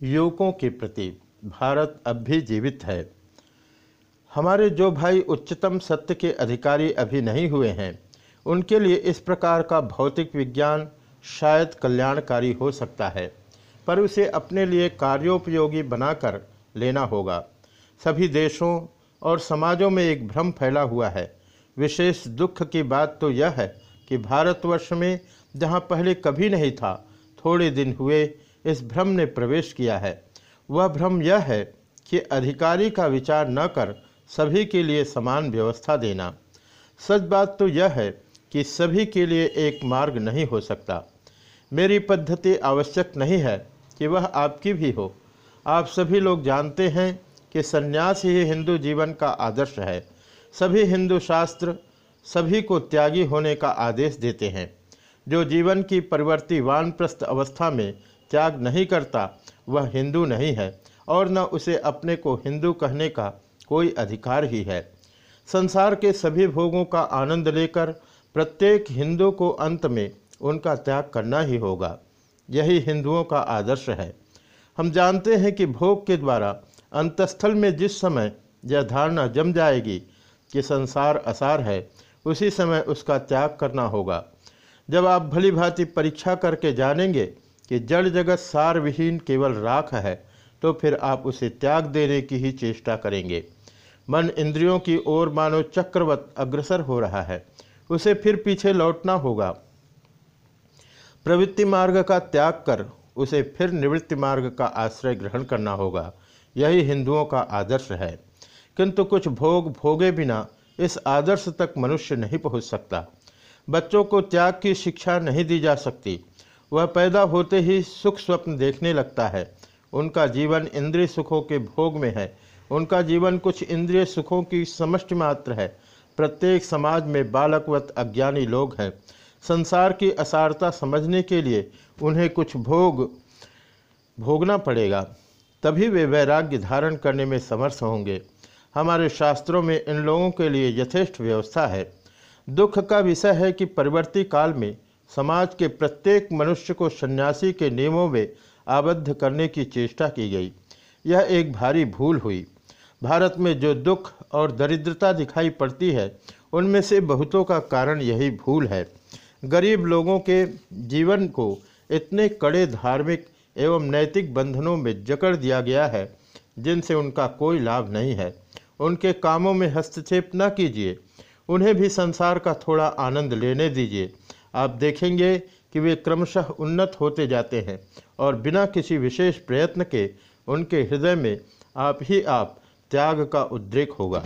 युवकों के प्रति भारत अब भी जीवित है। हमारे जो भाई उच्चतम सत्य के अधिकारी अभी नहीं हुए हैं, उनके लिए इस प्रकार का भौतिक विज्ञान शायद कल्याणकारी हो सकता है, पर उसे अपने लिए कार्योपयोगी बनाकर लेना होगा। सभी देशों और समाजों में एक भ्रम फैला हुआ है। विशेष दुख की बात तो यह है कि भारतवर्ष में, जहाँ पहले कभी नहीं था, थोड़े दिन हुए इस भ्रम ने प्रवेश किया है। वह भ्रम यह है कि अधिकारी का विचार न कर सभी के लिए समान व्यवस्था देना। सच बात तो यह है कि सभी के लिए एक मार्ग नहीं हो सकता। मेरी पद्धति आवश्यक नहीं है कि वह आपकी भी हो। आप सभी लोग जानते हैं कि संन्यास ही हिंदू जीवन का आदर्श है। सभी हिंदू शास्त्र सभी को त्यागी होने का आदेश देते हैं। जो जीवन की परिवर्ती वानप्रस्थ अवस्था में त्याग नहीं करता, वह हिंदू नहीं है, और न उसे अपने को हिंदू कहने का कोई अधिकार ही है। संसार के सभी भोगों का आनंद लेकर प्रत्येक हिंदू को अंत में उनका त्याग करना ही होगा। यही हिंदुओं का आदर्श है। हम जानते हैं कि भोग के द्वारा अंतस्थल में जिस समय यह धारणा जम जाएगी कि संसार असार है, उसी समय उसका त्याग करना होगा। जब आप भली भांति परीक्षा करके जानेंगे कि जड़ जगत सार विहीन केवल राख है तो फिर आप उसे त्याग देने की ही चेष्टा करेंगे। मन इंद्रियों की ओर मानो चक्रवत अग्रसर हो रहा है, उसे फिर पीछे लौटना होगा। प्रवृत्ति मार्ग का त्याग कर उसे फिर निवृत्ति मार्ग का आश्रय ग्रहण करना होगा, यही हिंदुओं का आदर्श है। किंतु कुछ भोग भोगे बिना इस आदर्श तक मनुष्य नहीं पहुँच सकता। बच्चों को त्याग की शिक्षा नहीं दी जा सकती। वह पैदा होते ही सुख स्वप्न देखने लगता है। उनका जीवन इंद्रिय सुखों के भोग में है। उनका जीवन कुछ इंद्रिय सुखों की समष्टि मात्र है। प्रत्येक समाज में बालकवत अज्ञानी लोग हैं। संसार की असारता समझने के लिए उन्हें कुछ भोग, भोगना पड़ेगा। तभी वे वैराग्य धारण करने में समर्थ होंगे। हमारे शास्त्रों में इन लोगों के लिए यथेष्ट व्यवस्था है। दुख का विषय है कि परिवर्ती काल में समाज के प्रत्येक मनुष्य को सन्यासी के नियमों में आबद्ध करने की चेष्टा की गई। यह एक भारी भूल हुई। भारत में जो दुख और दरिद्रता दिखाई पड़ती है, उनमें से बहुतों का कारण यही भूल है। गरीब लोगों के जीवन को इतने कड़े धार्मिक एवं नैतिक बंधनों में जकड़ दिया गया है, जिनसे उनका कोई लाभ नहीं है। उनके कामों में हस्तक्षेप न कीजिए। उन्हें भी संसार का थोड़ा आनंद लेने दीजिए। आप देखेंगे कि वे क्रमशः उन्नत होते जाते हैं और बिना किसी विशेष प्रयत्न के उनके हृदय में आप ही आप त्याग का उद्रेक होगा।